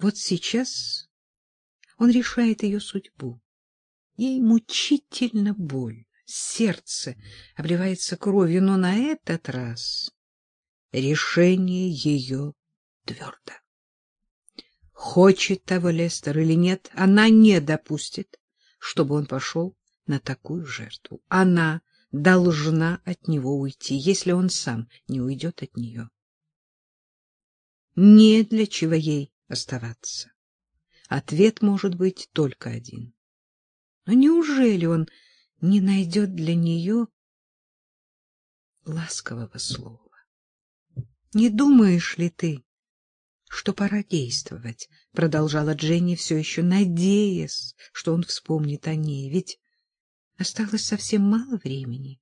Вот сейчас он решает ее судьбу. Ей мучительно больно, сердце обливается кровью, но на этот раз решение ее твердо. Хочет того Лестер или нет, она не допустит, чтобы он пошел на такую жертву. Она должна от него уйти, если он сам не уйдет от нее. Не для чего ей оставаться. Ответ может быть только один. Но неужели он не найдет для нее ласкового слова? Не думаешь ли ты, что пора действовать? Продолжала Дженни, все еще надеясь, что он вспомнит о ней. Ведь осталось совсем мало времени.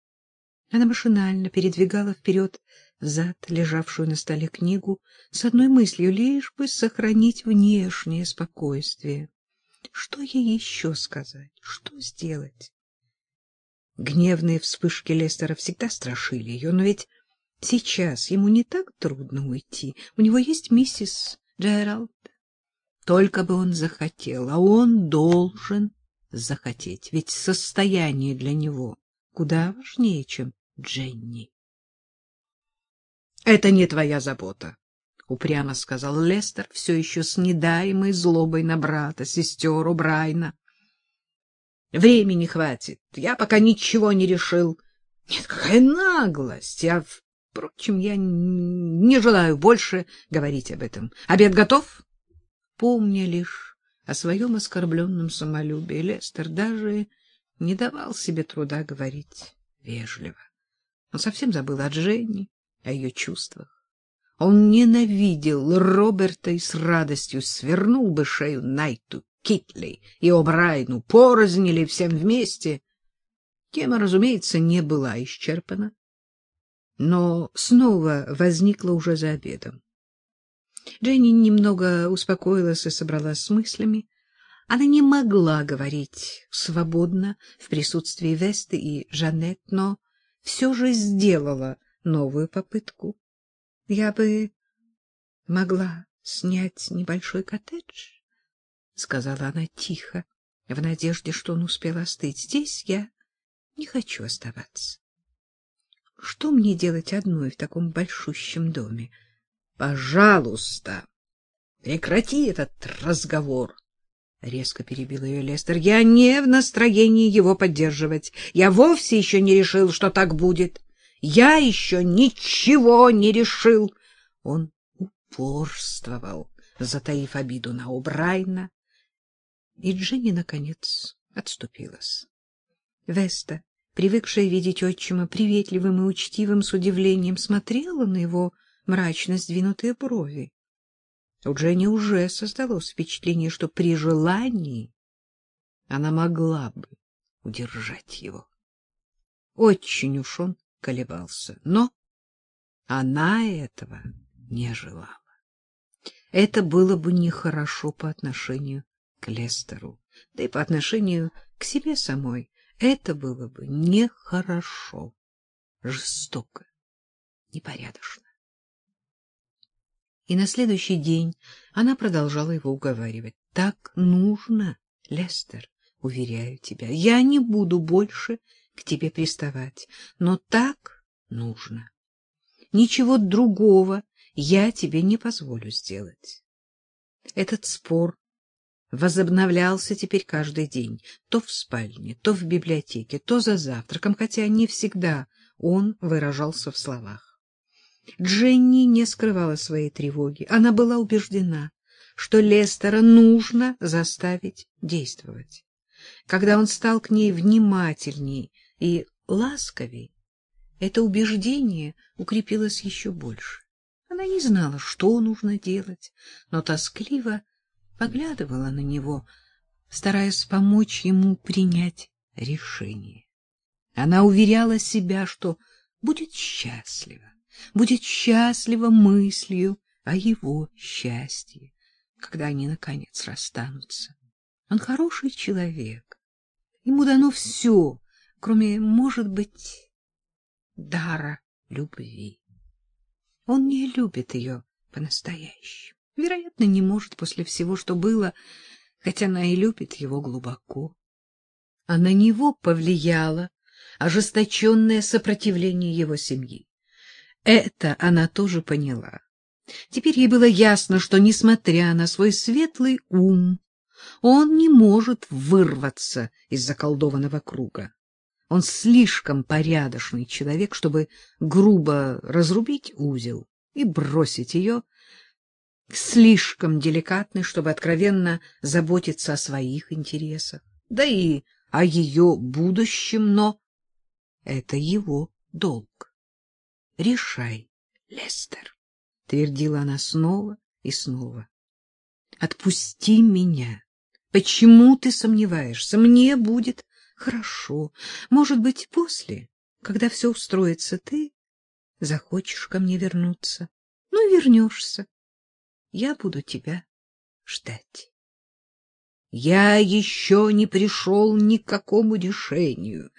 Она машинально передвигала вперед взад лежавшую на столе книгу с одной мыслью, лишь бы сохранить внешнее спокойствие. Что ей еще сказать? Что сделать? Гневные вспышки Лестера всегда страшили ее, но ведь сейчас ему не так трудно уйти. У него есть миссис Джеральд. Только бы он захотел, а он должен захотеть, ведь состояние для него куда важнее, чем Дженни. — Это не твоя забота, — упрямо сказал Лестер, все еще с недаемой злобой на брата, сестеру Брайна. — Времени хватит, я пока ничего не решил. Нет, какая наглость! Я, впрочем, я не желаю больше говорить об этом. Обед готов? Помня лишь о своем оскорбленном самолюбии, Лестер даже не давал себе труда говорить вежливо. Он совсем забыл о Дженни, о ее чувствах. Он ненавидел Роберта и с радостью свернул бы шею Найту, Китли и О'Брайну, порознили всем вместе. Тема, разумеется, не была исчерпана, но снова возникла уже за обедом. Дженни немного успокоилась и собралась с мыслями. Она не могла говорить свободно в присутствии Весты и Жанет, но все же сделала новую попытку. Я бы могла снять небольшой коттедж, — сказала она тихо, в надежде, что он успел остыть. Здесь я не хочу оставаться. Что мне делать одной в таком большущем доме? Пожалуйста, прекрати этот разговор. — резко перебил ее Лестер. — Я не в настроении его поддерживать. Я вовсе еще не решил, что так будет. Я еще ничего не решил. Он упорствовал, затаив обиду на Убрайна. И Дженни, наконец, отступилась. Веста, привыкшая видеть отчима приветливым и учтивым, с удивлением смотрела на его мрачно сдвинутые брови. У Дженни уже создалось впечатление, что при желании она могла бы удержать его. Очень уж он колебался, но она этого не желала. Это было бы нехорошо по отношению к Лестеру, да и по отношению к себе самой. Это было бы нехорошо, жестоко, непорядочно. И на следующий день она продолжала его уговаривать. — Так нужно, Лестер, уверяю тебя. Я не буду больше к тебе приставать, но так нужно. Ничего другого я тебе не позволю сделать. Этот спор возобновлялся теперь каждый день, то в спальне, то в библиотеке, то за завтраком, хотя не всегда он выражался в словах. Дженни не скрывала своей тревоги. Она была убеждена, что Лестера нужно заставить действовать. Когда он стал к ней внимательней и ласковей, это убеждение укрепилось еще больше. Она не знала, что нужно делать, но тоскливо поглядывала на него, стараясь помочь ему принять решение. Она уверяла себя, что будет счастлива будет счастлива мыслью о его счастье, когда они, наконец, расстанутся. Он хороший человек. Ему дано все, кроме, может быть, дара любви. Он не любит ее по-настоящему. Вероятно, не может после всего, что было, хотя она и любит его глубоко. А на него повлияло ожесточенное сопротивление его семьи. Это она тоже поняла. Теперь ей было ясно, что, несмотря на свой светлый ум, он не может вырваться из заколдованного круга. Он слишком порядочный человек, чтобы грубо разрубить узел и бросить ее, слишком деликатный, чтобы откровенно заботиться о своих интересах, да и о ее будущем, но это его долг. Решай, Лестер, твердила она снова и снова. Отпусти меня. Почему ты сомневаешься? Мне будет хорошо. Может быть, после, когда все устроится, ты захочешь ко мне вернуться. Ну, вернешься. Я буду тебя ждать. Я еще не пришел ни к какому решению,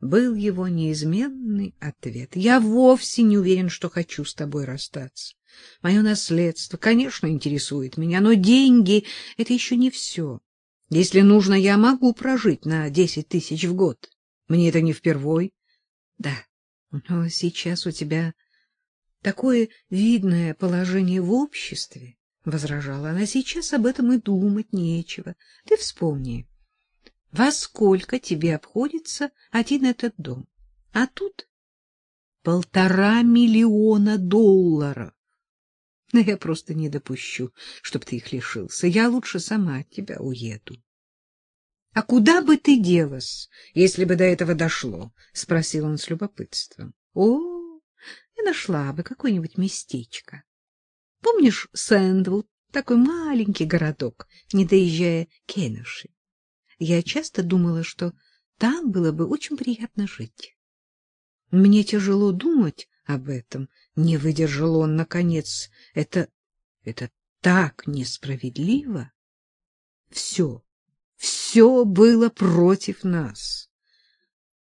был его неизменный ответ. Я вовсе не уверен, что хочу с тобой расстаться. Мое наследство, конечно, интересует меня, но деньги — это еще не все. Если нужно, я могу прожить на десять тысяч в год. Мне это не впервой. Да, но сейчас у тебя такое видное положение в обществе, — возражала она. — Сейчас об этом и думать нечего. Ты вспомни, во сколько тебе обходится один этот дом. А тут полтора миллиона долларов. Но я просто не допущу, чтобы ты их лишился. Я лучше сама от тебя уеду. — А куда бы ты делась, если бы до этого дошло? — спросил он с любопытством. — О, я нашла бы какое-нибудь местечко. Помнишь Сэндвуд, такой маленький городок, не доезжая Кеннеши? Я часто думала, что там было бы очень приятно жить. Мне тяжело думать об этом, не выдержал он наконец. Это это так несправедливо. Все, все было против нас.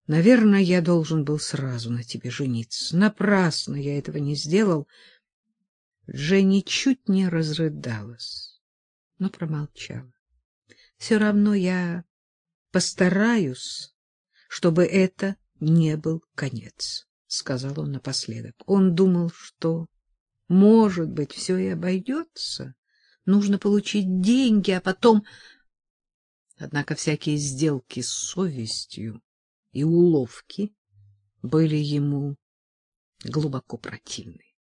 Наверное, я должен был сразу на тебе жениться. Напрасно я этого не сделал. Женя чуть не разрыдалась, но промолчала. Все равно я постараюсь, чтобы это не был конец, — сказал он напоследок. Он думал, что, может быть, все и обойдется. Нужно получить деньги, а потом... Однако всякие сделки с совестью и уловки были ему глубоко противны.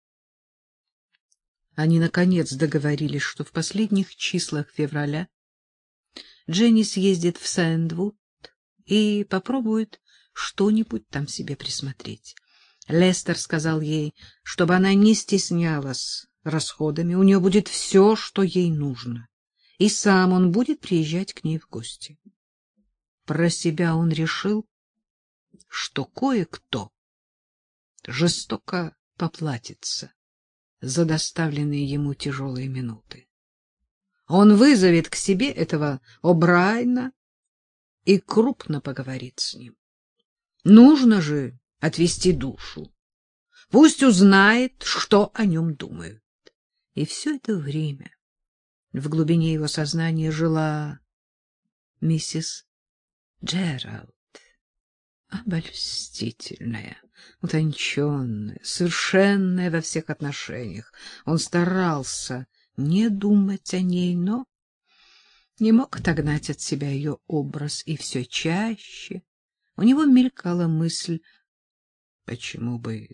Они, наконец, договорились, что в последних числах февраля Дженни съездит в Сэндвуд и попробует что-нибудь там себе присмотреть. Лестер сказал ей, чтобы она не стеснялась расходами, у нее будет все, что ей нужно, и сам он будет приезжать к ней в гости. Про себя он решил, что кое-кто жестоко поплатится за доставленные ему тяжелые минуты. Он вызовет к себе этого О'Брайна и крупно поговорит с ним. Нужно же отвести душу. Пусть узнает, что о нем думают. И все это время в глубине его сознания жила миссис Джеральд, обольстительная, утонченная, совершенная во всех отношениях. Он старался не думать о ней, но не мог отогнать от себя ее образ, и все чаще у него мелькала мысль, почему бы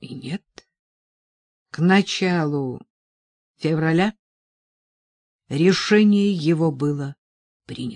и нет. К началу февраля решение его было принято.